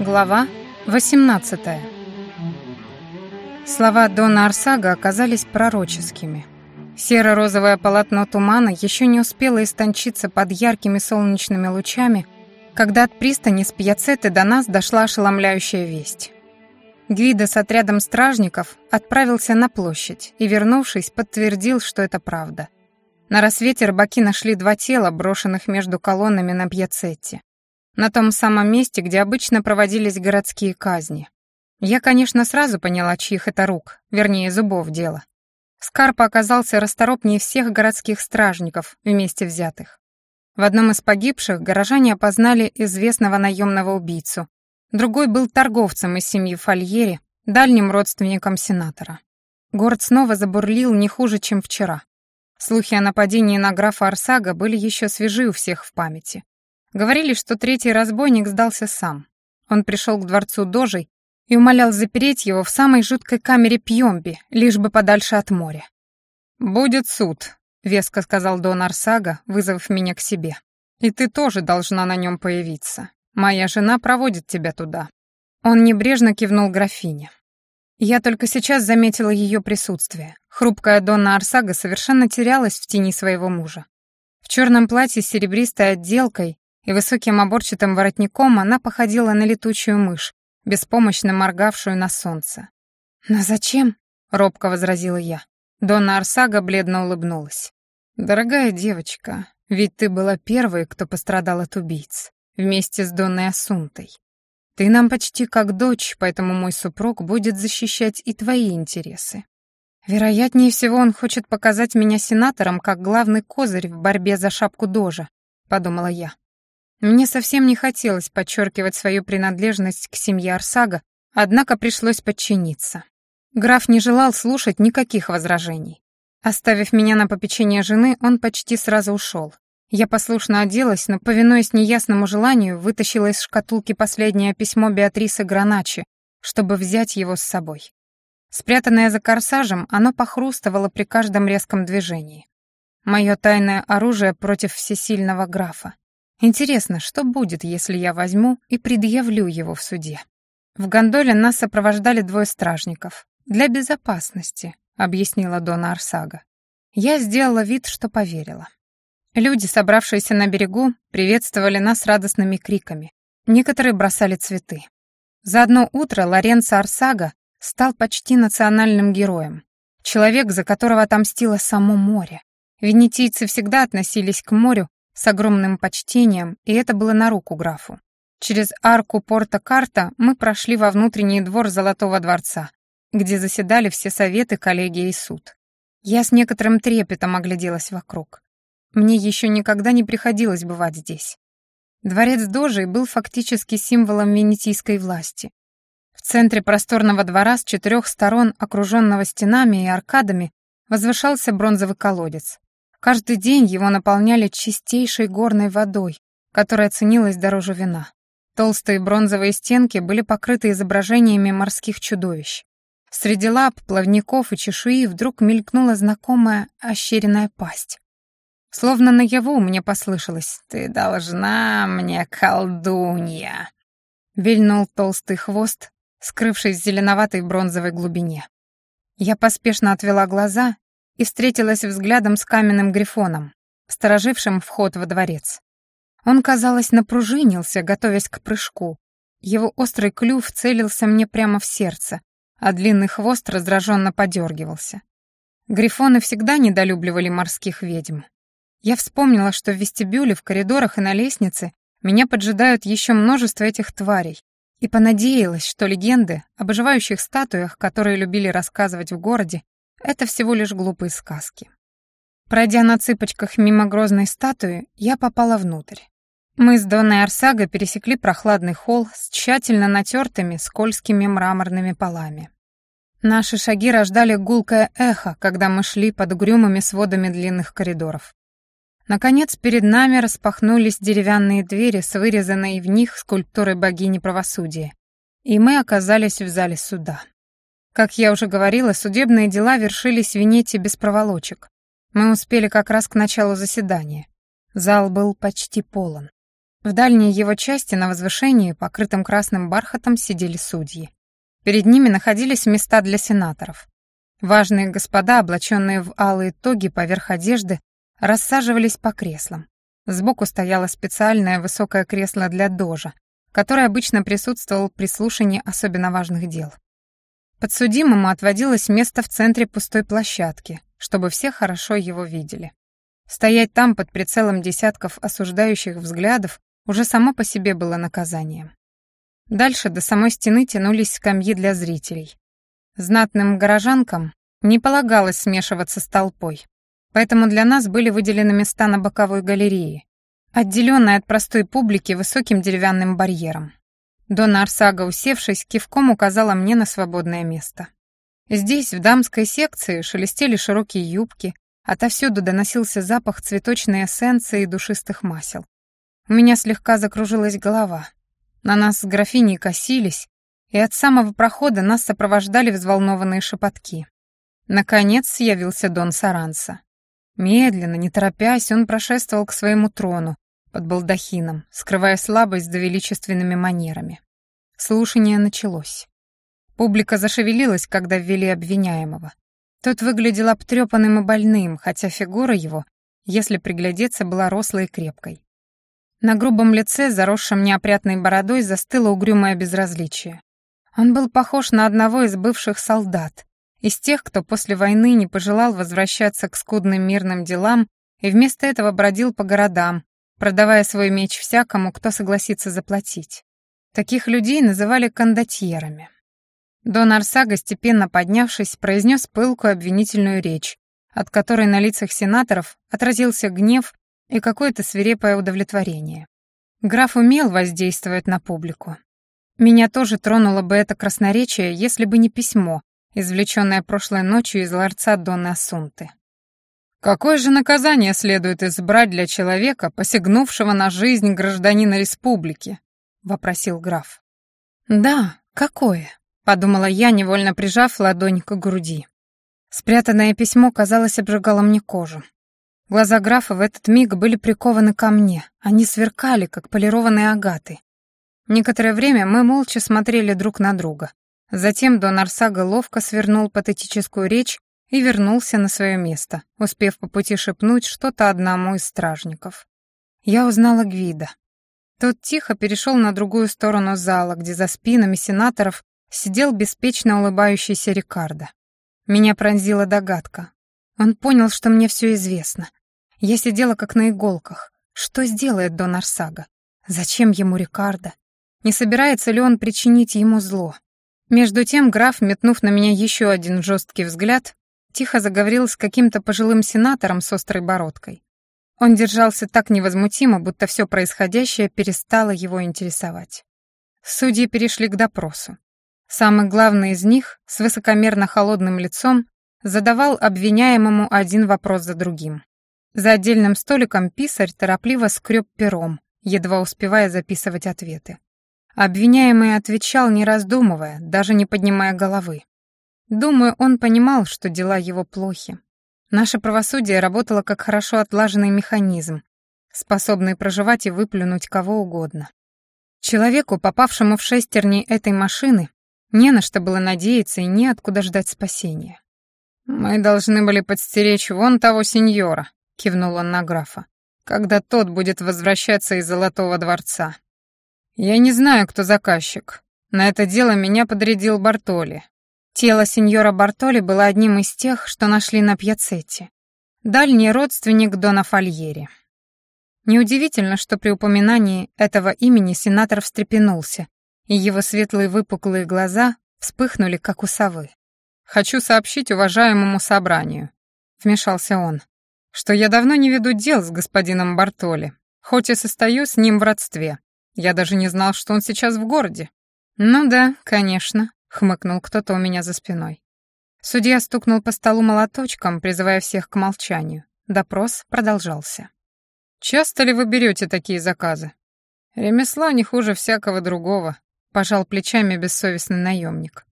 Глава 18 Слова Дона Арсага оказались пророческими. Серо-розовое полотно тумана еще не успело истончиться под яркими солнечными лучами, когда от пристани с пьяцеты до нас дошла ошеломляющая весть. Гвида с отрядом стражников отправился на площадь и, вернувшись, подтвердил, что это правда. На рассвете рыбаки нашли два тела, брошенных между колоннами на пьяцетте. На том самом месте, где обычно проводились городские казни. Я, конечно, сразу поняла, чьих это рук, вернее, зубов дело. Скарпа оказался расторопнее всех городских стражников, вместе взятых. В одном из погибших горожане опознали известного наемного убийцу, Другой был торговцем из семьи Фольери, дальним родственником сенатора. Город снова забурлил не хуже, чем вчера. Слухи о нападении на графа Арсага были еще свежи у всех в памяти. Говорили, что третий разбойник сдался сам. Он пришел к дворцу Дожей и умолял запереть его в самой жуткой камере Пьемби, лишь бы подальше от моря. «Будет суд», — веско сказал Дон Арсага, вызвав меня к себе. «И ты тоже должна на нем появиться. Моя жена проводит тебя туда». Он небрежно кивнул графине. Я только сейчас заметила ее присутствие. Хрупкая Донна Арсага совершенно терялась в тени своего мужа. В черном платье с серебристой отделкой и высоким оборчатым воротником она походила на летучую мышь, беспомощно моргавшую на солнце. «Но зачем?» — робко возразила я. Донна Арсага бледно улыбнулась. «Дорогая девочка, ведь ты была первой, кто пострадал от убийц вместе с Донной Асунтой. Ты нам почти как дочь, поэтому мой супруг будет защищать и твои интересы. Вероятнее всего, он хочет показать меня сенатором как главный козырь в борьбе за шапку Дожа, подумала я. Мне совсем не хотелось подчеркивать свою принадлежность к семье Арсага, однако пришлось подчиниться. Граф не желал слушать никаких возражений. Оставив меня на попечение жены, он почти сразу ушел. Я послушно оделась, но, повинуясь неясному желанию, вытащила из шкатулки последнее письмо Беатрисы Граначи, чтобы взять его с собой. Спрятанное за корсажем, оно похрустывало при каждом резком движении. Мое тайное оружие против всесильного графа. Интересно, что будет, если я возьму и предъявлю его в суде? В гондоле нас сопровождали двое стражников. «Для безопасности», — объяснила Дона Арсага. Я сделала вид, что поверила. Люди, собравшиеся на берегу, приветствовали нас радостными криками. Некоторые бросали цветы. За одно утро Лоренцо Арсага стал почти национальным героем. Человек, за которого отомстило само море. Венетийцы всегда относились к морю с огромным почтением, и это было на руку графу. Через арку Порта-Карта мы прошли во внутренний двор Золотого дворца, где заседали все советы, коллегии и суд. Я с некоторым трепетом огляделась вокруг. Мне еще никогда не приходилось бывать здесь. Дворец Дожи был фактически символом венетийской власти. В центре просторного двора с четырех сторон, окруженного стенами и аркадами, возвышался бронзовый колодец. Каждый день его наполняли чистейшей горной водой, которая ценилась дороже вина. Толстые бронзовые стенки были покрыты изображениями морских чудовищ. Среди лап, плавников и чешуи вдруг мелькнула знакомая ощеренная пасть. Словно наяву мне послышалось «Ты должна мне, колдунья!» Вильнул толстый хвост, скрывшись в зеленоватой бронзовой глубине. Я поспешно отвела глаза и встретилась взглядом с каменным грифоном, сторожившим вход во дворец. Он, казалось, напружинился, готовясь к прыжку. Его острый клюв целился мне прямо в сердце, а длинный хвост раздраженно подергивался. Грифоны всегда недолюбливали морских ведьм. Я вспомнила, что в вестибюле, в коридорах и на лестнице меня поджидают еще множество этих тварей, и понадеялась, что легенды об оживающих статуях, которые любили рассказывать в городе, это всего лишь глупые сказки. Пройдя на цыпочках мимо грозной статуи, я попала внутрь. Мы с Донной Арсаго пересекли прохладный холл с тщательно натертыми скользкими мраморными полами. Наши шаги рождали гулкое эхо, когда мы шли под угрюмыми сводами длинных коридоров. Наконец, перед нами распахнулись деревянные двери с вырезанной в них скульптурой богини правосудия, и мы оказались в зале суда. Как я уже говорила, судебные дела вершились в Венете без проволочек. Мы успели как раз к началу заседания. Зал был почти полон. В дальней его части на возвышении, покрытым красным бархатом, сидели судьи. Перед ними находились места для сенаторов. Важные господа, облаченные в алые тоги поверх одежды, рассаживались по креслам. Сбоку стояло специальное высокое кресло для дожа, которое обычно присутствовал при слушании особенно важных дел. Подсудимому отводилось место в центре пустой площадки, чтобы все хорошо его видели. Стоять там под прицелом десятков осуждающих взглядов уже само по себе было наказанием. Дальше до самой стены тянулись скамьи для зрителей. Знатным горожанкам не полагалось смешиваться с толпой, поэтому для нас были выделены места на боковой галерее, отделенной от простой публики высоким деревянным барьером. Дона Арсага, усевшись, кивком указала мне на свободное место. Здесь, в дамской секции, шелестели широкие юбки, отовсюду доносился запах цветочной эссенции и душистых масел. У меня слегка закружилась голова. На нас с графиней косились, и от самого прохода нас сопровождали взволнованные шепотки. Наконец явился Дон Саранса. Медленно, не торопясь, он прошествовал к своему трону, под балдахином, скрывая слабость за величественными манерами. Слушание началось. Публика зашевелилась, когда ввели обвиняемого. Тот выглядел обтрепанным и больным, хотя фигура его, если приглядеться, была рослой и крепкой. На грубом лице, заросшем неопрятной бородой, застыло угрюмое безразличие. Он был похож на одного из бывших солдат, из тех, кто после войны не пожелал возвращаться к скудным мирным делам и вместо этого бродил по городам, продавая свой меч всякому, кто согласится заплатить. Таких людей называли кондотьерами. Дон Арсага, степенно поднявшись, произнес пылкую обвинительную речь, от которой на лицах сенаторов отразился гнев и какое-то свирепое удовлетворение. Граф умел воздействовать на публику. Меня тоже тронуло бы это красноречие, если бы не письмо, извлеченное прошлой ночью из ларца Донны Асунты. Какое же наказание следует избрать для человека, посягнувшего на жизнь гражданина республики? вопросил граф. Да, какое? подумала я, невольно прижав ладонь к груди. Спрятанное письмо, казалось, обжигало мне кожу. Глаза графа в этот миг были прикованы ко мне, они сверкали, как полированные агаты. Некоторое время мы молча смотрели друг на друга. Затем Дон Арсага ловко свернул патетическую речь и вернулся на свое место, успев по пути шепнуть что-то одному из стражников. Я узнала Гвида. Тот тихо перешел на другую сторону зала, где за спинами сенаторов сидел беспечно улыбающийся Рикардо. Меня пронзила догадка. Он понял, что мне все известно. Я сидела как на иголках. Что сделает Дон Арсага? Зачем ему Рикардо? Не собирается ли он причинить ему зло? Между тем граф, метнув на меня еще один жесткий взгляд, тихо заговорил с каким-то пожилым сенатором с острой бородкой. Он держался так невозмутимо, будто все происходящее перестало его интересовать. Судьи перешли к допросу. Самый главный из них, с высокомерно холодным лицом, задавал обвиняемому один вопрос за другим. За отдельным столиком писарь торопливо скреб пером, едва успевая записывать ответы. Обвиняемый отвечал, не раздумывая, даже не поднимая головы. Думаю, он понимал, что дела его плохи. Наше правосудие работало как хорошо отлаженный механизм, способный проживать и выплюнуть кого угодно. Человеку, попавшему в шестерни этой машины, не на что было надеяться и неоткуда ждать спасения. «Мы должны были подстеречь вон того сеньора», — кивнул он на графа, «когда тот будет возвращаться из Золотого дворца. Я не знаю, кто заказчик. На это дело меня подрядил Бартоли, Тело сеньора Бартоли было одним из тех, что нашли на пьяцетте. Дальний родственник Дона Фольери. Неудивительно, что при упоминании этого имени сенатор встрепенулся, и его светлые выпуклые глаза вспыхнули, как у совы. «Хочу сообщить уважаемому собранию», — вмешался он, «что я давно не веду дел с господином Бартоли, хоть и состою с ним в родстве. Я даже не знал, что он сейчас в городе». «Ну да, конечно», — хмыкнул кто-то у меня за спиной. Судья стукнул по столу молоточком, призывая всех к молчанию. Допрос продолжался. «Часто ли вы берете такие заказы?» «Ремесло не хуже всякого другого», — пожал плечами бессовестный наемник.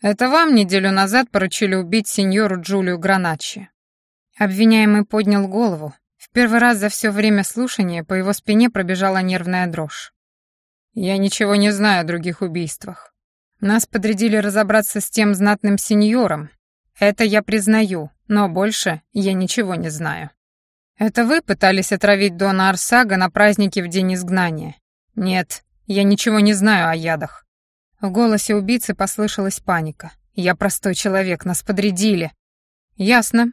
«Это вам неделю назад поручили убить сеньору Джулию Граначи». Обвиняемый поднял голову, первый раз за все время слушания по его спине пробежала нервная дрожь. «Я ничего не знаю о других убийствах. Нас подрядили разобраться с тем знатным сеньором. Это я признаю, но больше я ничего не знаю». «Это вы пытались отравить Дона Арсага на празднике в день изгнания?» «Нет, я ничего не знаю о ядах». В голосе убийцы послышалась паника. «Я простой человек, нас подрядили». «Ясно.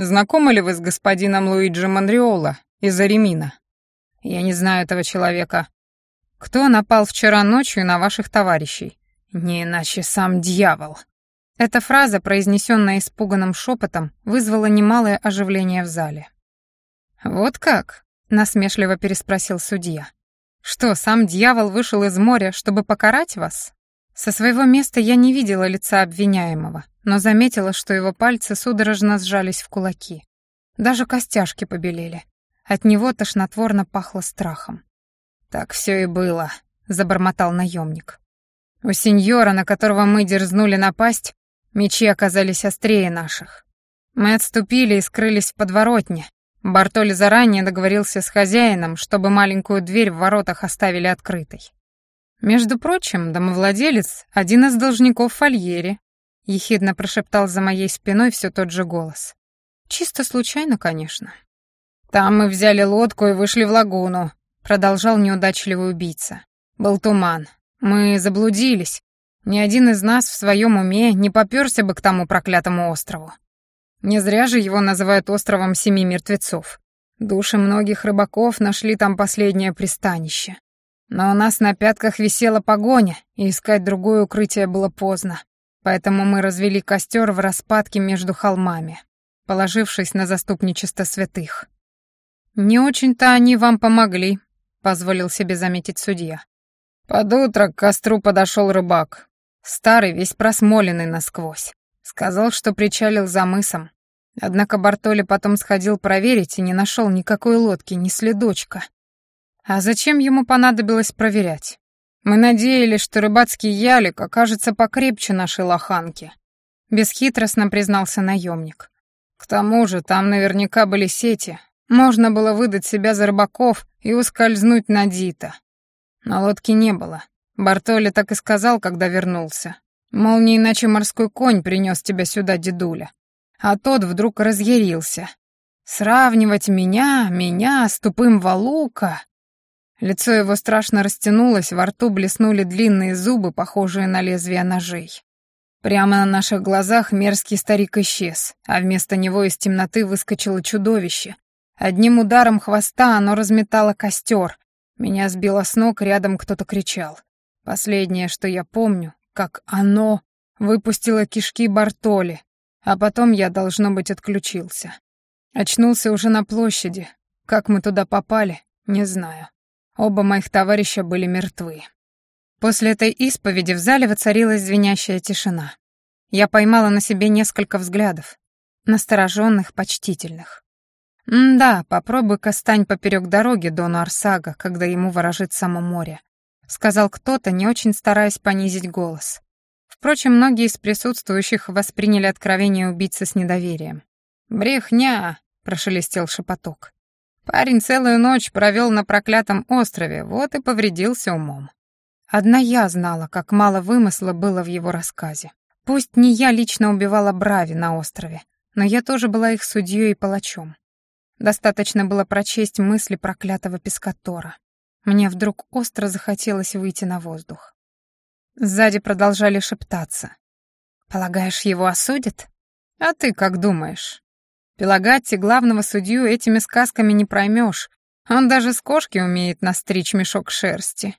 Знакомы ли вы с господином Луиджи Монреола из Аремина?» «Я не знаю этого человека». «Кто напал вчера ночью на ваших товарищей?» «Не иначе сам дьявол». Эта фраза, произнесенная испуганным шепотом, вызвала немалое оживление в зале. «Вот как?» — насмешливо переспросил судья. «Что, сам дьявол вышел из моря, чтобы покарать вас?» Со своего места я не видела лица обвиняемого, но заметила, что его пальцы судорожно сжались в кулаки. Даже костяшки побелели. От него тошнотворно пахло страхом. «Так все и было», — забормотал наемник. «У сеньора, на которого мы дерзнули напасть, мечи оказались острее наших. Мы отступили и скрылись в подворотне, Бартоли заранее договорился с хозяином, чтобы маленькую дверь в воротах оставили открытой. Между прочим, домовладелец — один из должников Фольери, ехидно прошептал за моей спиной все тот же голос. Чисто случайно, конечно. Там мы взяли лодку и вышли в лагуну, продолжал неудачливый убийца. Был туман. Мы заблудились. Ни один из нас в своем уме не попёрся бы к тому проклятому острову. Не зря же его называют островом семи мертвецов. Души многих рыбаков нашли там последнее пристанище. Но у нас на пятках висела погоня, и искать другое укрытие было поздно. Поэтому мы развели костер в распадке между холмами, положившись на заступничество святых. «Не очень-то они вам помогли», — позволил себе заметить судья. Под утро к костру подошел рыбак, старый, весь просмоленный насквозь. Сказал, что причалил за мысом. Однако Бартоли потом сходил проверить и не нашел никакой лодки, ни следочка. А зачем ему понадобилось проверять? Мы надеялись, что рыбацкий ялик окажется покрепче нашей лоханки. Бесхитростно признался наемник. К тому же там наверняка были сети. Можно было выдать себя за рыбаков и ускользнуть на Дита. Но лодки не было. Бартоли так и сказал, когда вернулся. Мол, не иначе морской конь принес тебя сюда, дедуля. А тот вдруг разъярился. Сравнивать меня, меня с тупым Валука... Лицо его страшно растянулось, во рту блеснули длинные зубы, похожие на лезвия ножей. Прямо на наших глазах мерзкий старик исчез, а вместо него из темноты выскочило чудовище. Одним ударом хвоста оно разметало костер. Меня сбило с ног, рядом кто-то кричал. Последнее, что я помню, как оно выпустило кишки Бартоли, а потом я, должно быть, отключился. Очнулся уже на площади. Как мы туда попали, не знаю. Оба моих товарища были мертвы. После этой исповеди в зале воцарилась звенящая тишина. Я поймала на себе несколько взглядов, настороженных, почтительных. «Да, попробуй-ка стань поперек дороги Дону Арсага, когда ему ворожит само море сказал кто-то, не очень стараясь понизить голос. Впрочем, многие из присутствующих восприняли откровение убийцы с недоверием. «Брехня!» — прошелестел шепоток. «Парень целую ночь провел на проклятом острове, вот и повредился умом». Одна я знала, как мало вымысла было в его рассказе. Пусть не я лично убивала Брави на острове, но я тоже была их судьей и палачом. Достаточно было прочесть мысли проклятого Пескатора. Мне вдруг остро захотелось выйти на воздух. Сзади продолжали шептаться. «Полагаешь, его осудят? А ты как думаешь? Пелагатти главного судью этими сказками не проймешь. Он даже с кошки умеет настричь мешок шерсти».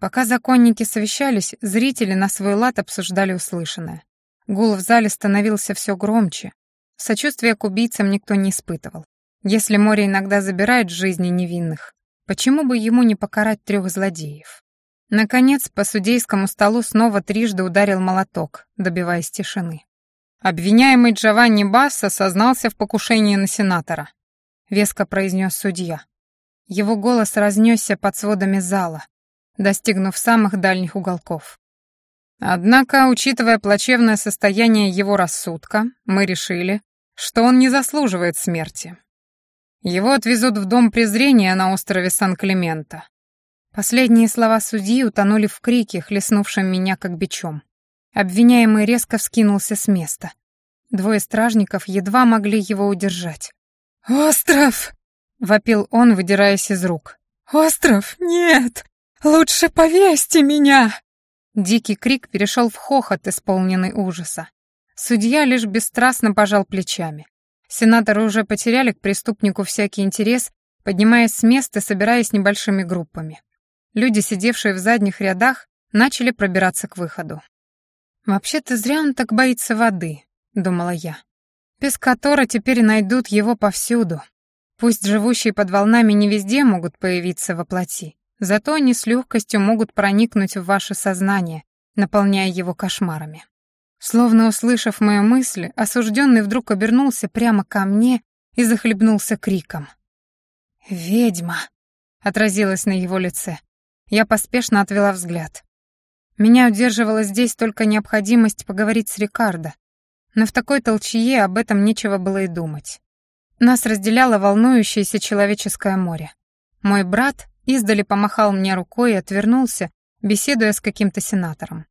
Пока законники совещались, зрители на свой лад обсуждали услышанное. Гул в зале становился все громче. Сочувствия к убийцам никто не испытывал. Если море иногда забирает жизни невинных, Почему бы ему не покарать трех злодеев? Наконец, по судейскому столу снова трижды ударил молоток, добиваясь тишины. Обвиняемый Джованни Басса сознался в покушении на сенатора, веско произнес судья. Его голос разнесся под сводами зала, достигнув самых дальних уголков. Однако, учитывая плачевное состояние его рассудка, мы решили, что он не заслуживает смерти. Его отвезут в дом презрения на острове Сан-Климента». Последние слова судьи утонули в крике, хлестнувшем меня как бичом. Обвиняемый резко вскинулся с места. Двое стражников едва могли его удержать. «Остров!» — вопил он, выдираясь из рук. «Остров! Нет! Лучше повесьте меня!» Дикий крик перешел в хохот, исполненный ужаса. Судья лишь бесстрастно пожал плечами. Сенаторы уже потеряли к преступнику всякий интерес, поднимаясь с места собираясь небольшими группами. Люди, сидевшие в задних рядах, начали пробираться к выходу. «Вообще-то зря он так боится воды», — думала я, без которой теперь найдут его повсюду. Пусть живущие под волнами не везде могут появиться во плоти, зато они с легкостью могут проникнуть в ваше сознание, наполняя его кошмарами. Словно услышав мою мысль, осужденный вдруг обернулся прямо ко мне и захлебнулся криком. «Ведьма!» — отразилась на его лице. Я поспешно отвела взгляд. Меня удерживала здесь только необходимость поговорить с Рикардо, но в такой толчье об этом нечего было и думать. Нас разделяло волнующееся человеческое море. Мой брат издали помахал мне рукой и отвернулся, беседуя с каким-то сенатором.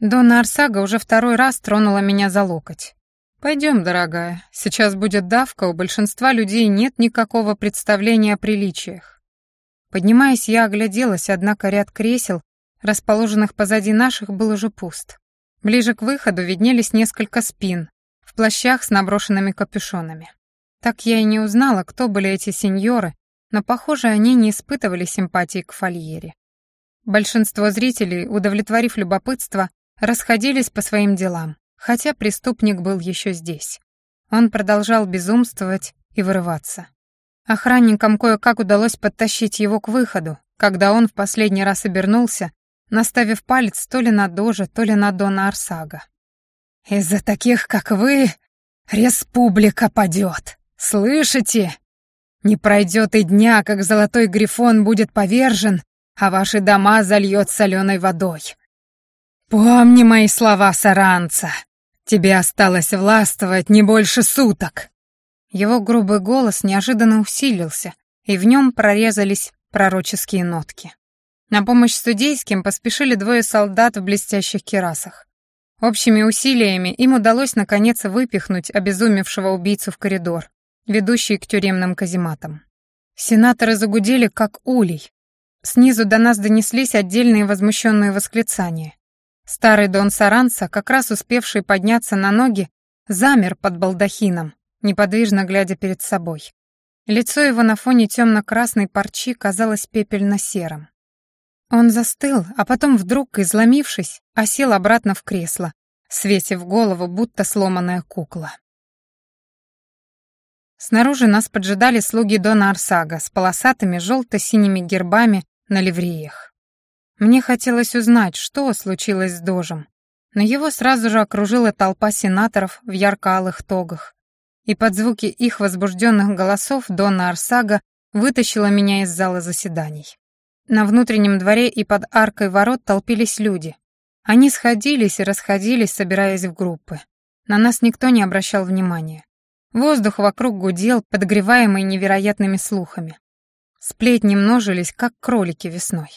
Дона Арсага уже второй раз тронула меня за локоть. «Пойдем, дорогая, сейчас будет давка, у большинства людей нет никакого представления о приличиях». Поднимаясь, я огляделась, однако ряд кресел, расположенных позади наших, был уже пуст. Ближе к выходу виднелись несколько спин в плащах с наброшенными капюшонами. Так я и не узнала, кто были эти сеньоры, но, похоже, они не испытывали симпатии к фольере. Большинство зрителей, удовлетворив любопытство, расходились по своим делам, хотя преступник был еще здесь. Он продолжал безумствовать и вырываться. Охранникам кое-как удалось подтащить его к выходу, когда он в последний раз обернулся наставив палец то ли на Дожа, то ли на Дона Арсага. «Из-за таких, как вы, республика падет. Слышите? Не пройдет и дня, как золотой грифон будет повержен, а ваши дома зальет соленой водой. Помни мои слова, Саранца. Тебе осталось властвовать не больше суток». Его грубый голос неожиданно усилился, и в нем прорезались пророческие нотки. На помощь судейским поспешили двое солдат в блестящих керасах. Общими усилиями им удалось наконец выпихнуть обезумевшего убийцу в коридор, ведущий к тюремным казематам. Сенаторы загудели, как улей. Снизу до нас донеслись отдельные возмущенные восклицания. Старый Дон Саранца, как раз успевший подняться на ноги, замер под балдахином, неподвижно глядя перед собой. Лицо его на фоне темно-красной парчи казалось пепельно-серым. Он застыл, а потом вдруг, изломившись, осел обратно в кресло, свесив голову, будто сломанная кукла. Снаружи нас поджидали слуги Дона Арсага с полосатыми желто-синими гербами на ливреях. Мне хотелось узнать, что случилось с Дожем, но его сразу же окружила толпа сенаторов в ярко-алых тогах, и под звуки их возбужденных голосов Дона Арсага вытащила меня из зала заседаний. На внутреннем дворе и под аркой ворот толпились люди. Они сходились и расходились, собираясь в группы. На нас никто не обращал внимания. Воздух вокруг гудел, подогреваемый невероятными слухами. Сплетни множились, как кролики весной.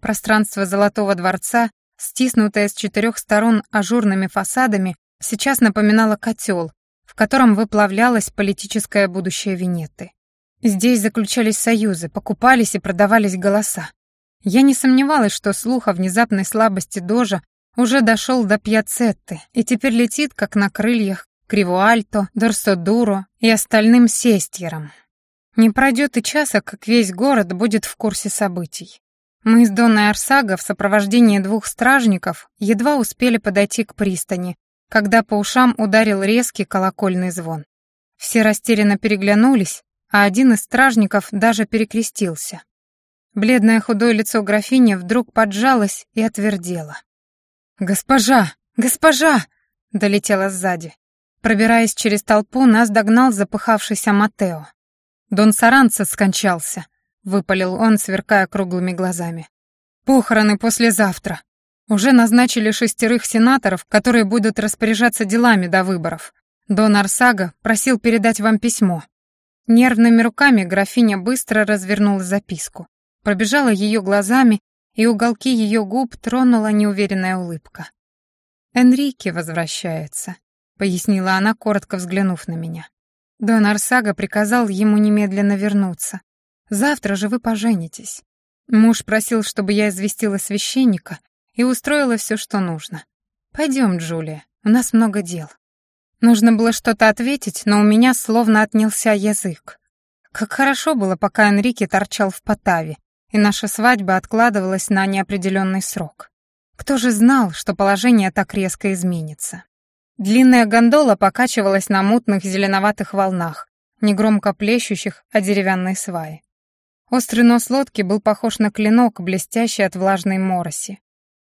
Пространство Золотого дворца, стиснутое с четырех сторон ажурными фасадами, сейчас напоминало котел, в котором выплавлялось политическое будущее Венеты. Здесь заключались союзы, покупались и продавались голоса. Я не сомневалась, что слух о внезапной слабости Дожа уже дошел до Пьяцетты и теперь летит, как на крыльях, к Ривуальто, Дорсодуро и остальным сестьерам. Не пройдет и часа, как весь город будет в курсе событий. Мы с Донной Арсага в сопровождении двух стражников едва успели подойти к пристани, когда по ушам ударил резкий колокольный звон. Все растерянно переглянулись, а один из стражников даже перекрестился. Бледное худое лицо графини вдруг поджалось и отвердело. «Госпожа! Госпожа!» — долетело сзади. Пробираясь через толпу, нас догнал запыхавшийся Матео. «Дон Саранца скончался», — выпалил он, сверкая круглыми глазами. «Похороны послезавтра. Уже назначили шестерых сенаторов, которые будут распоряжаться делами до выборов. Дон Арсага просил передать вам письмо. Нервными руками графиня быстро развернула записку, пробежала ее глазами, и уголки ее губ тронула неуверенная улыбка. «Энрике возвращается», — пояснила она, коротко взглянув на меня. Дон Арсага приказал ему немедленно вернуться. «Завтра же вы поженитесь». Муж просил, чтобы я известила священника и устроила все, что нужно. «Пойдем, Джулия, у нас много дел». Нужно было что-то ответить, но у меня словно отнялся язык. Как хорошо было, пока Энрике торчал в Потаве, и наша свадьба откладывалась на неопределенный срок. Кто же знал, что положение так резко изменится? Длинная гондола покачивалась на мутных зеленоватых волнах, негромко плещущих о деревянной сваи. Острый нос лодки был похож на клинок, блестящий от влажной мороси.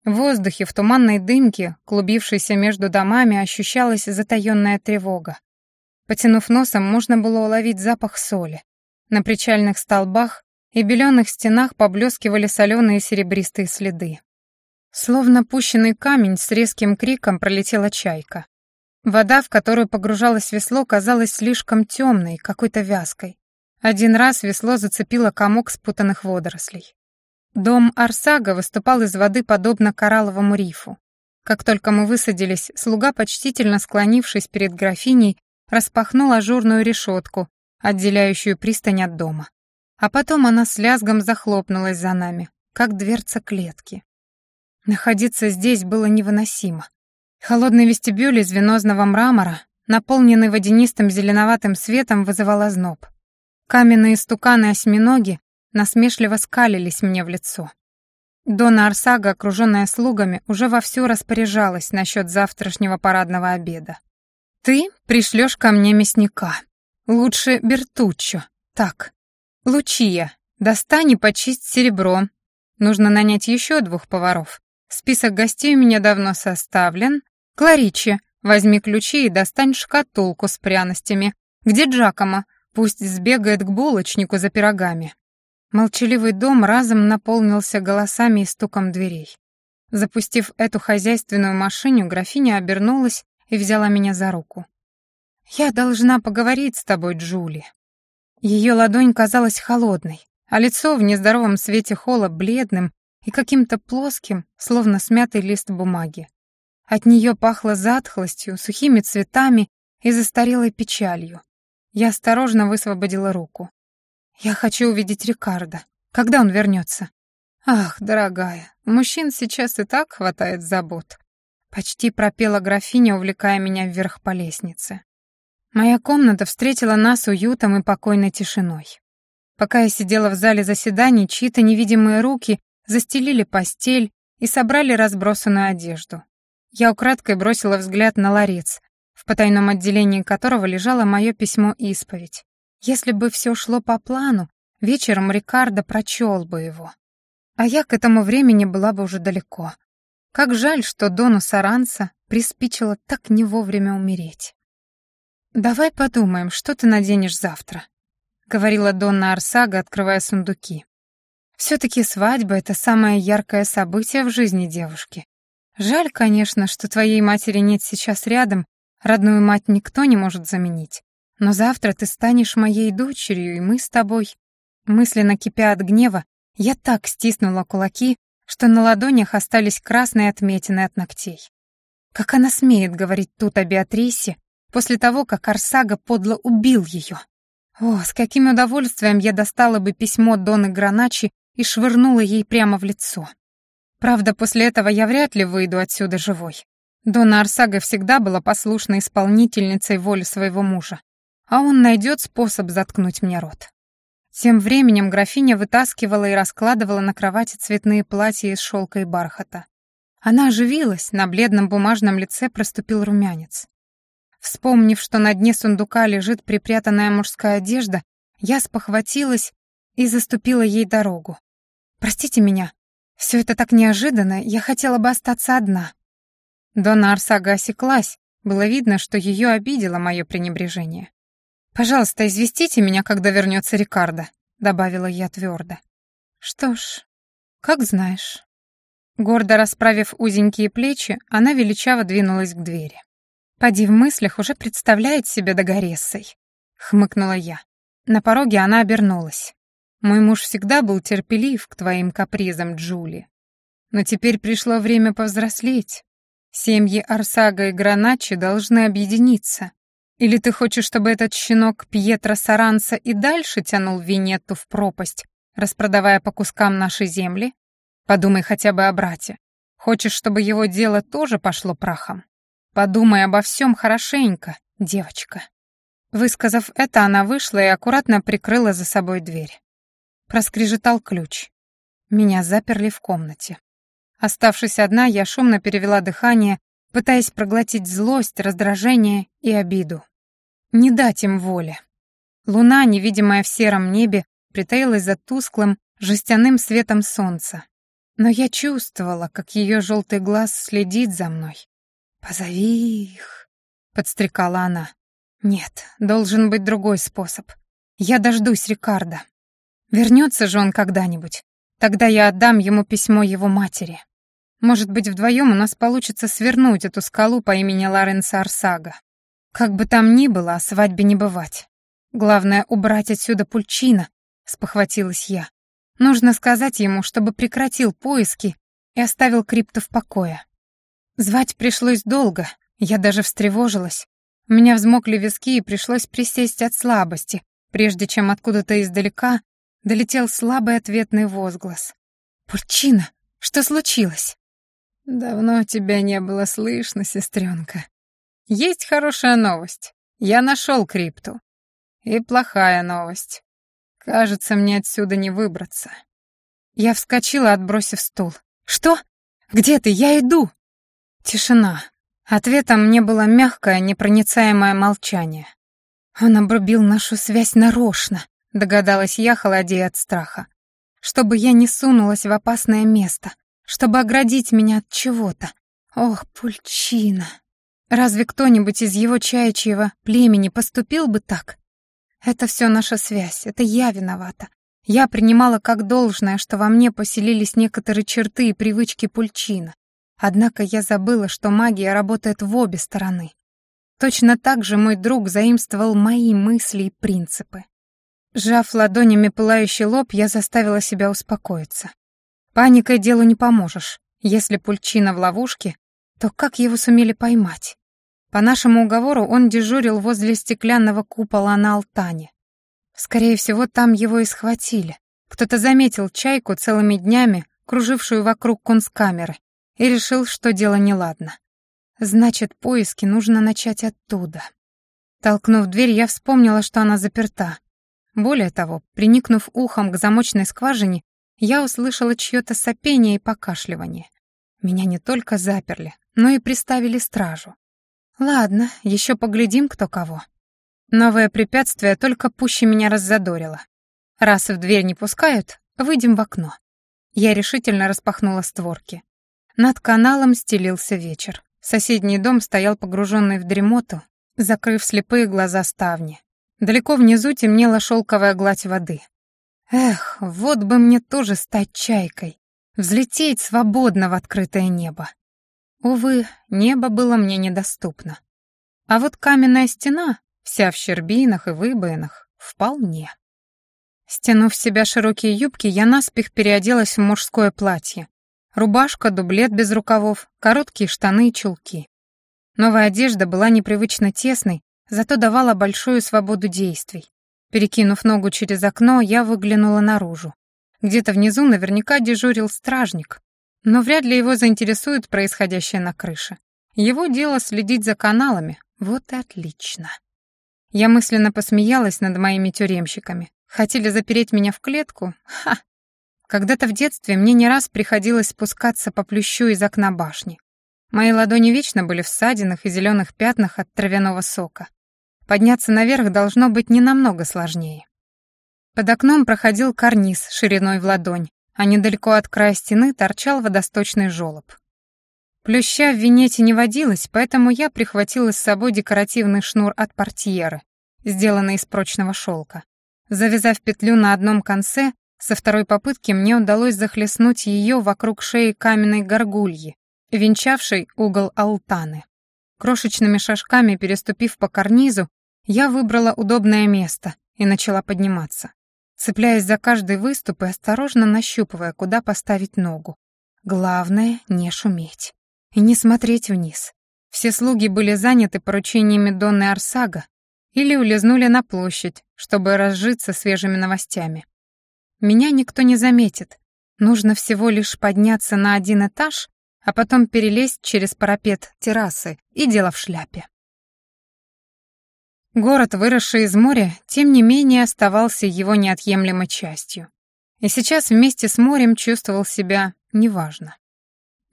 В воздухе, в туманной дымке, клубившейся между домами, ощущалась затаённая тревога. Потянув носом, можно было уловить запах соли. На причальных столбах и беленых стенах поблескивали соленые серебристые следы. Словно пущенный камень с резким криком пролетела чайка. Вода, в которую погружалось весло, казалась слишком темной, какой-то вязкой. Один раз весло зацепило комок спутанных водорослей. Дом Арсага выступал из воды подобно коралловому рифу. Как только мы высадились, слуга, почтительно склонившись перед графиней, распахнул ажурную решетку, отделяющую пристань от дома. А потом она с лязгом захлопнулась за нами, как дверца клетки. Находиться здесь было невыносимо. Холодный вестибюль из венозного мрамора, наполненный водянистым зеленоватым светом, вызывал озноб. Каменные стуканы-осьминоги насмешливо скалились мне в лицо. Дона Арсага, окруженная слугами, уже вовсю распоряжалась насчет завтрашнего парадного обеда. «Ты пришлешь ко мне мясника. Лучше Бертуччо. Так. Лучия, достань и почисть серебро. Нужно нанять еще двух поваров. Список гостей у меня давно составлен. Кларичи, возьми ключи и достань шкатулку с пряностями. Где Джакома? Пусть сбегает к булочнику за пирогами. Молчаливый дом разом наполнился голосами и стуком дверей. Запустив эту хозяйственную машину, графиня обернулась и взяла меня за руку. «Я должна поговорить с тобой, Джули». Ее ладонь казалась холодной, а лицо в нездоровом свете холла бледным и каким-то плоским, словно смятый лист бумаги. От нее пахло затхлостью, сухими цветами и застарелой печалью. Я осторожно высвободила руку. Я хочу увидеть Рикардо. Когда он вернется? Ах, дорогая, у мужчин сейчас и так хватает забот. Почти пропела графиня, увлекая меня вверх по лестнице. Моя комната встретила нас уютом и покойной тишиной. Пока я сидела в зале заседаний, чьи-то невидимые руки застелили постель и собрали разбросанную одежду. Я украдкой бросила взгляд на ларец, в потайном отделении которого лежало мое письмо-исповедь. Если бы все шло по плану, вечером Рикардо прочел бы его. А я к этому времени была бы уже далеко. Как жаль, что Дону Саранса приспичило так не вовремя умереть. «Давай подумаем, что ты наденешь завтра», — говорила Донна Арсага, открывая сундуки. «Все-таки свадьба — это самое яркое событие в жизни девушки. Жаль, конечно, что твоей матери нет сейчас рядом, родную мать никто не может заменить. Но завтра ты станешь моей дочерью, и мы с тобой...» Мысленно кипя от гнева, я так стиснула кулаки, что на ладонях остались красные отметины от ногтей. Как она смеет говорить тут о Беатрисе после того, как Арсага подло убил ее? О, с каким удовольствием я достала бы письмо Доны Граначи и швырнула ей прямо в лицо. Правда, после этого я вряд ли выйду отсюда живой. Дона Арсага всегда была послушной исполнительницей воли своего мужа а он найдет способ заткнуть мне рот. Тем временем графиня вытаскивала и раскладывала на кровати цветные платья из шелка и бархата. Она оживилась, на бледном бумажном лице проступил румянец. Вспомнив, что на дне сундука лежит припрятанная мужская одежда, я спохватилась и заступила ей дорогу. «Простите меня, все это так неожиданно, я хотела бы остаться одна». Дона Арсага осеклась, было видно, что ее обидело мое пренебрежение. «Пожалуйста, известите меня, когда вернется Рикардо», — добавила я твердо. «Что ж, как знаешь». Гордо расправив узенькие плечи, она величаво двинулась к двери. «Поди в мыслях уже представляет себя Дагорессой», — хмыкнула я. На пороге она обернулась. «Мой муж всегда был терпелив к твоим капризам, Джули. Но теперь пришло время повзрослеть. Семьи Арсага и Граначи должны объединиться. Или ты хочешь, чтобы этот щенок Пьетро Саранса и дальше тянул Винетту в пропасть, распродавая по кускам наши земли? Подумай хотя бы о брате. Хочешь, чтобы его дело тоже пошло прахом? Подумай обо всем хорошенько, девочка». Высказав это, она вышла и аккуратно прикрыла за собой дверь. Проскрежетал ключ. Меня заперли в комнате. Оставшись одна, я шумно перевела дыхание, пытаясь проглотить злость, раздражение и обиду. Не дать им воли. Луна, невидимая в сером небе, притаилась за тусклым, жестяным светом солнца. Но я чувствовала, как ее желтый глаз следит за мной. «Позови их», — подстрекала она. «Нет, должен быть другой способ. Я дождусь Рикардо. Вернется же он когда-нибудь. Тогда я отдам ему письмо его матери. Может быть, вдвоем у нас получится свернуть эту скалу по имени Лоренцо Арсага. Как бы там ни было, о свадьбе не бывать. Главное — убрать отсюда пульчина», — спохватилась я. «Нужно сказать ему, чтобы прекратил поиски и оставил крипту в покое». Звать пришлось долго, я даже встревожилась. У меня взмокли виски и пришлось присесть от слабости, прежде чем откуда-то издалека долетел слабый ответный возглас. «Пурчина, что случилось?» «Давно тебя не было слышно, сестренка. Есть хорошая новость. Я нашел крипту. И плохая новость. Кажется, мне отсюда не выбраться». Я вскочила, отбросив стул. «Что? Где ты? Я иду!» Тишина. Ответом мне было мягкое, непроницаемое молчание. Он обрубил нашу связь нарочно, догадалась я, холодея от страха. Чтобы я не сунулась в опасное место, чтобы оградить меня от чего-то. Ох, Пульчина. Разве кто-нибудь из его чаячьего племени поступил бы так? Это все наша связь, это я виновата. Я принимала как должное, что во мне поселились некоторые черты и привычки Пульчина. Однако я забыла, что магия работает в обе стороны. Точно так же мой друг заимствовал мои мысли и принципы. Сжав ладонями пылающий лоб, я заставила себя успокоиться. Паникой делу не поможешь. Если пульчина в ловушке, то как его сумели поймать? По нашему уговору он дежурил возле стеклянного купола на Алтане. Скорее всего, там его и схватили. Кто-то заметил чайку целыми днями, кружившую вокруг конскамеры, и решил, что дело неладно. Значит, поиски нужно начать оттуда. Толкнув дверь, я вспомнила, что она заперта. Более того, приникнув ухом к замочной скважине, я услышала чьё-то сопение и покашливание. Меня не только заперли, но и приставили стражу. Ладно, еще поглядим, кто кого. Новое препятствие только пуще меня раззадорило. Раз в дверь не пускают, выйдем в окно. Я решительно распахнула створки. Над каналом стелился вечер. Соседний дом стоял погруженный в дремоту, закрыв слепые глаза ставни. Далеко внизу темнела шелковая гладь воды. Эх, вот бы мне тоже стать чайкой, взлететь свободно в открытое небо. Увы, небо было мне недоступно. А вот каменная стена, вся в щербинах и выбоинах, вполне. Стянув в себя широкие юбки, я наспех переоделась в мужское платье, Рубашка, дублет без рукавов, короткие штаны и чулки. Новая одежда была непривычно тесной, зато давала большую свободу действий. Перекинув ногу через окно, я выглянула наружу. Где-то внизу наверняка дежурил стражник, но вряд ли его заинтересует происходящее на крыше. Его дело следить за каналами, вот и отлично. Я мысленно посмеялась над моими тюремщиками. Хотели запереть меня в клетку? Ха, когда-то в детстве мне не раз приходилось спускаться по плющу из окна башни. Мои ладони вечно были в ссадинах и зеленых пятнах от травяного сока. Подняться наверх должно быть не намного сложнее. Под окном проходил карниз шириной в ладонь, а недалеко от края стены торчал водосточный желоб. Плюща в винете не водилось, поэтому я прихватила с собой декоративный шнур от портьеры, сделанный из прочного шелка. Завязав петлю на одном конце, со второй попытки мне удалось захлестнуть ее вокруг шеи каменной горгульи, венчавшей угол алтаны. Крошечными шажками переступив по карнизу, я выбрала удобное место, и начала подниматься, цепляясь за каждый выступ и осторожно нащупывая, куда поставить ногу. Главное — не шуметь и не смотреть вниз. Все слуги были заняты поручениями Донны Арсага или улизнули на площадь, чтобы разжиться свежими новостями. Меня никто не заметит. Нужно всего лишь подняться на один этаж, а потом перелезть через парапет террасы, и дело в шляпе. Город, выросший из моря, тем не менее оставался его неотъемлемой частью. И сейчас вместе с морем чувствовал себя неважно.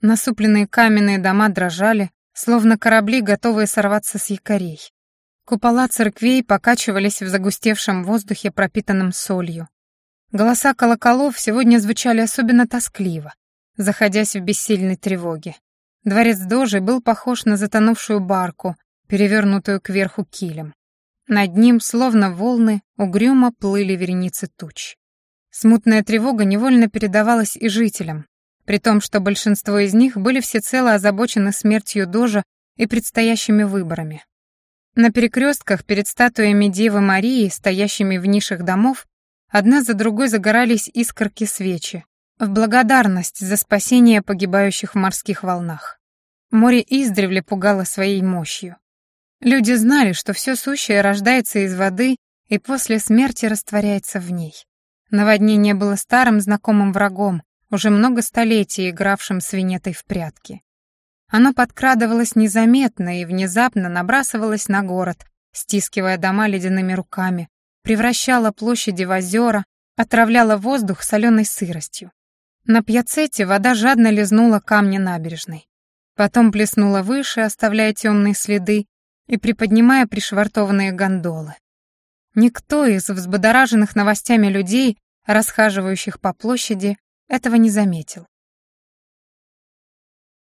Насупленные каменные дома дрожали, словно корабли, готовые сорваться с якорей. Купола церквей покачивались в загустевшем воздухе, пропитанном солью. Голоса колоколов сегодня звучали особенно тоскливо, заходясь в бессильной тревоге. Дворец Дожи был похож на затонувшую барку, перевернутую кверху килем. Над ним, словно волны, угрюмо плыли вереницы туч. Смутная тревога невольно передавалась и жителям, при том, что большинство из них были всецело озабочены смертью Дожа и предстоящими выборами. На перекрестках перед статуями Девы Марии, стоящими в нишах домов, одна за другой загорались искорки свечи, в благодарность за спасение погибающих в морских волнах. Море издревле пугало своей мощью. Люди знали, что все сущее рождается из воды и после смерти растворяется в ней. Наводнение было старым знакомым врагом, уже много столетий игравшим с Венетой в прятки. Оно подкрадывалось незаметно и внезапно набрасывалось на город, стискивая дома ледяными руками, превращало площади в озера, отравляло воздух соленой сыростью. На пьяцете вода жадно лизнула камни набережной. Потом плеснула выше, оставляя темные следы и приподнимая пришвартованные гондолы. Никто из взбодораженных новостями людей, расхаживающих по площади, этого не заметил.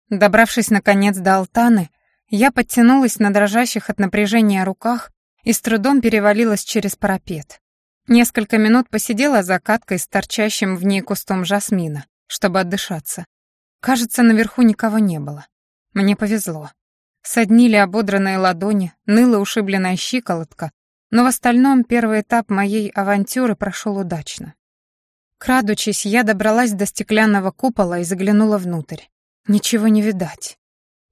Добравшись, наконец, до Алтаны, я подтянулась на дрожащих от напряжения руках и с трудом перевалилась через парапет. Несколько минут посидела за каткой с торчащим в ней кустом жасмина, чтобы отдышаться. Кажется, наверху никого не было. Мне повезло. Соднили ободранные ладони, ныла ушибленная щиколотка, но в остальном первый этап моей авантюры прошел удачно. Крадучись, я добралась до стеклянного купола и заглянула внутрь. Ничего не видать.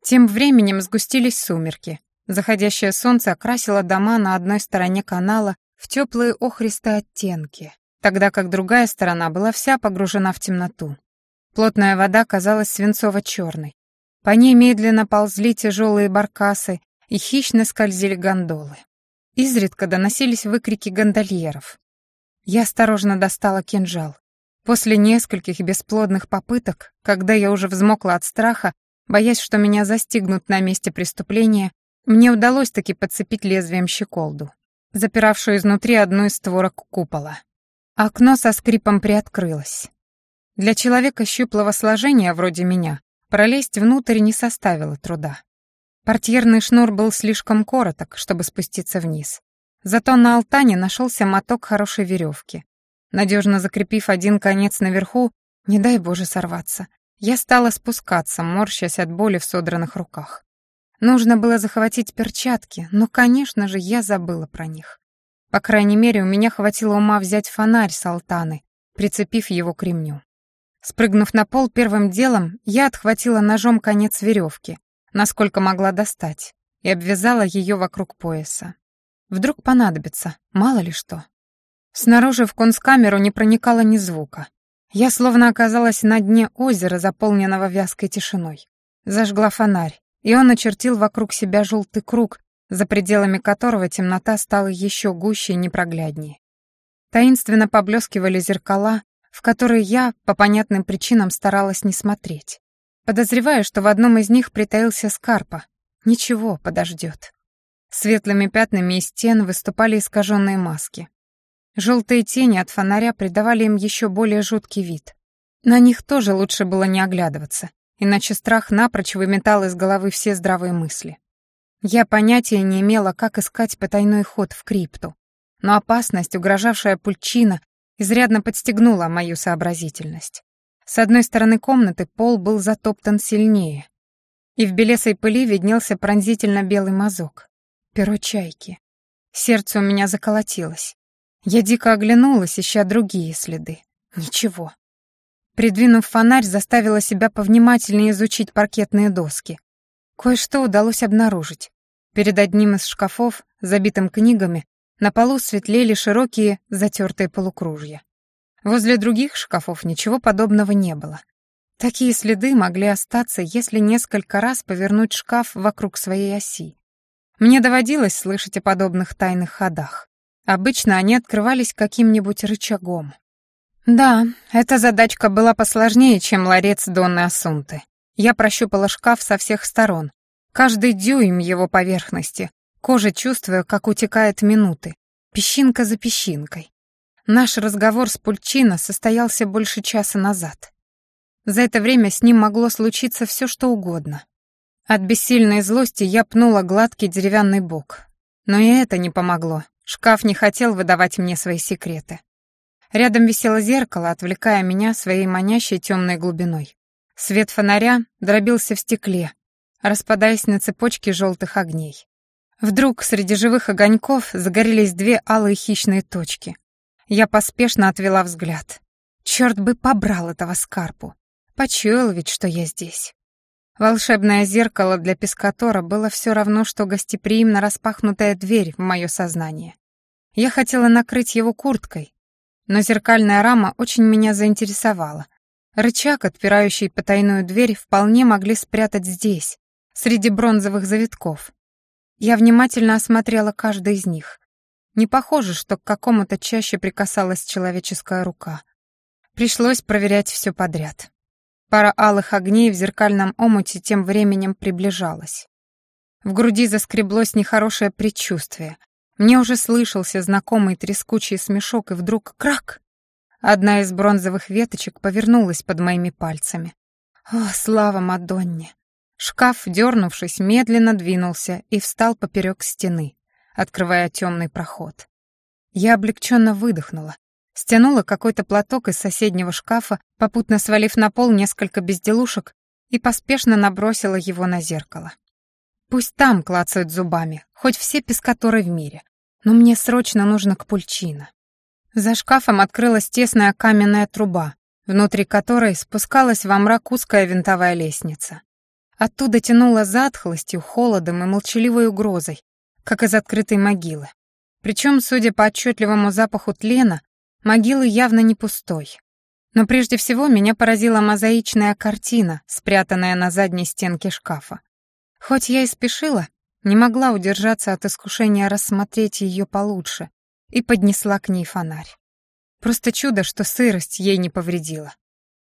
Тем временем сгустились сумерки. Заходящее солнце окрасило дома на одной стороне канала в теплые охристые оттенки, тогда как другая сторона была вся погружена в темноту. Плотная вода казалась свинцово-черной. По ней медленно ползли тяжелые баркасы и хищно скользили гондолы. Изредка доносились выкрики гондольеров. Я осторожно достала кинжал. После нескольких бесплодных попыток, когда я уже взмокла от страха, боясь, что меня застигнут на месте преступления, мне удалось таки подцепить лезвием щеколду, запиравшую изнутри одну из створок купола. Окно со скрипом приоткрылось. Для человека щуплого сложения, вроде меня, пролезть внутрь не составило труда. Портьерный шнур был слишком короток, чтобы спуститься вниз. Зато на алтане нашелся моток хорошей веревки, Надежно закрепив один конец наверху, не дай Боже сорваться, я стала спускаться, морщась от боли в содранных руках. Нужно было захватить перчатки, но, конечно же, я забыла про них. По крайней мере, у меня хватило ума взять фонарь с алтаны, прицепив его к ремню. Спрыгнув на пол первым делом, я отхватила ножом конец веревки, насколько могла достать, и обвязала ее вокруг пояса. Вдруг понадобится, мало ли что. Снаружи в кунсткамеру не проникало ни звука. Я словно оказалась на дне озера, заполненного вязкой тишиной. Зажгла фонарь, и он очертил вокруг себя желтый круг, за пределами которого темнота стала еще гуще и непрогляднее. Таинственно поблескивали зеркала, в которые я, по понятным причинам, старалась не смотреть. Подозреваю, что в одном из них притаился Скарпа. Ничего, подождет. Светлыми пятнами из стен выступали искаженные маски. Желтые тени от фонаря придавали им еще более жуткий вид. На них тоже лучше было не оглядываться, иначе страх напрочь выметал из головы все здравые мысли. Я понятия не имела, как искать потайной ход в крипту, но опасность, угрожавшая пульчина, изрядно подстегнула мою сообразительность. С одной стороны комнаты пол был затоптан сильнее, и в белесой пыли виднелся пронзительно белый мазок. Перо чайки. Сердце у меня заколотилось. Я дико оглянулась, ища другие следы. Ничего. Придвинув фонарь, заставила себя повнимательнее изучить паркетные доски. Кое-что удалось обнаружить. Перед одним из шкафов, забитым книгами, на полу светлели широкие затертые полукружья. Возле других шкафов ничего подобного не было. Такие следы могли остаться, если несколько раз повернуть шкаф вокруг своей оси. Мне доводилось слышать о подобных тайных ходах. Обычно они открывались каким-нибудь рычагом. Да, эта задачка была посложнее, чем ларец Донны Асунты. Я прощупала шкаф со всех сторон, каждый дюйм его поверхности, кожа чувствуя, как утекает минуты, песчинка за песчинкой. Наш разговор с Пульчино состоялся больше часа назад. За это время с ним могло случиться все, что угодно. От бессильной злости я пнула гладкий деревянный бок. Но и это не помогло. Шкаф не хотел выдавать мне свои секреты. Рядом висело зеркало, отвлекая меня своей манящей темной глубиной. Свет фонаря дробился в стекле, распадаясь на цепочки желтых огней. Вдруг среди живых огоньков загорелись две алые хищные точки. Я поспешно отвела взгляд. Черт бы побрал этого скарпу. Почуял ведь, что я здесь. Волшебное зеркало для Пескатора было все равно, что гостеприимно распахнутая дверь в мое сознание. Я хотела накрыть его курткой, но зеркальная рама очень меня заинтересовала. Рычаг, отпирающий потайную дверь, вполне могли спрятать здесь, среди бронзовых завитков. Я внимательно осмотрела каждый из них. Не похоже, что к какому-то чаще прикасалась человеческая рука. Пришлось проверять все подряд. Пара алых огней в зеркальном омуте тем временем приближалась. В груди заскреблось нехорошее предчувствие, мне уже слышался знакомый трескучий смешок, и вдруг крак! Одна из бронзовых веточек повернулась под моими пальцами. О, слава Мадонне! Шкаф, дернувшись, медленно двинулся и встал поперек стены, открывая темный проход. Я облегченно выдохнула, стянула какой-то платок из соседнего шкафа, попутно свалив на пол несколько безделушек и поспешно набросила его на зеркало. Пусть там клацают зубами, хоть все пескаторы в мире но мне срочно нужно к Пульчино. За шкафом открылась тесная каменная труба, внутри которой спускалась во мрак узкая винтовая лестница. Оттуда тянуло затхлостью, холодом и молчаливой угрозой, как из открытой могилы. Причем, судя по отчетливому запаху тлена, могила явно не пустой. Но прежде всего меня поразила мозаичная картина, спрятанная на задней стенке шкафа. Хоть я и спешила, не могла удержаться от искушения рассмотреть ее получше и поднесла к ней фонарь. Просто чудо, что сырость ей не повредила.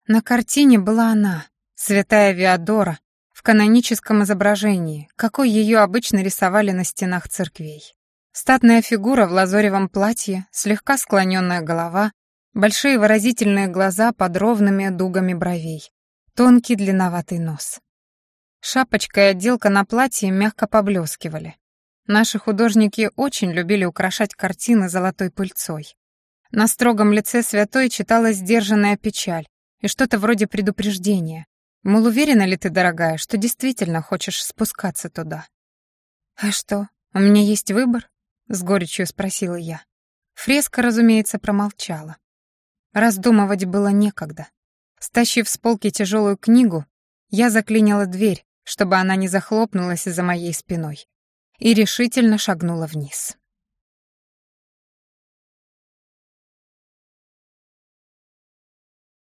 На картине была она, святая Виадора, в каноническом изображении, какой ее обычно рисовали на стенах церквей. Статная фигура в лазоревом платье, слегка склоненная голова, большие выразительные глаза под ровными дугами бровей, тонкий длинноватый нос. Шапочка и отделка на платье мягко поблескивали. Наши художники очень любили украшать картины золотой пыльцой. На строгом лице святой читалась сдержанная печаль и что-то вроде предупреждения. Мол, уверена ли ты, дорогая, что действительно хочешь спускаться туда? «А что, у меня есть выбор?» — с горечью спросила я. Фреска, разумеется, промолчала. Раздумывать было некогда. Стащив с полки тяжелую книгу, я заклинила дверь, чтобы она не захлопнулась за моей спиной, и решительно шагнула вниз.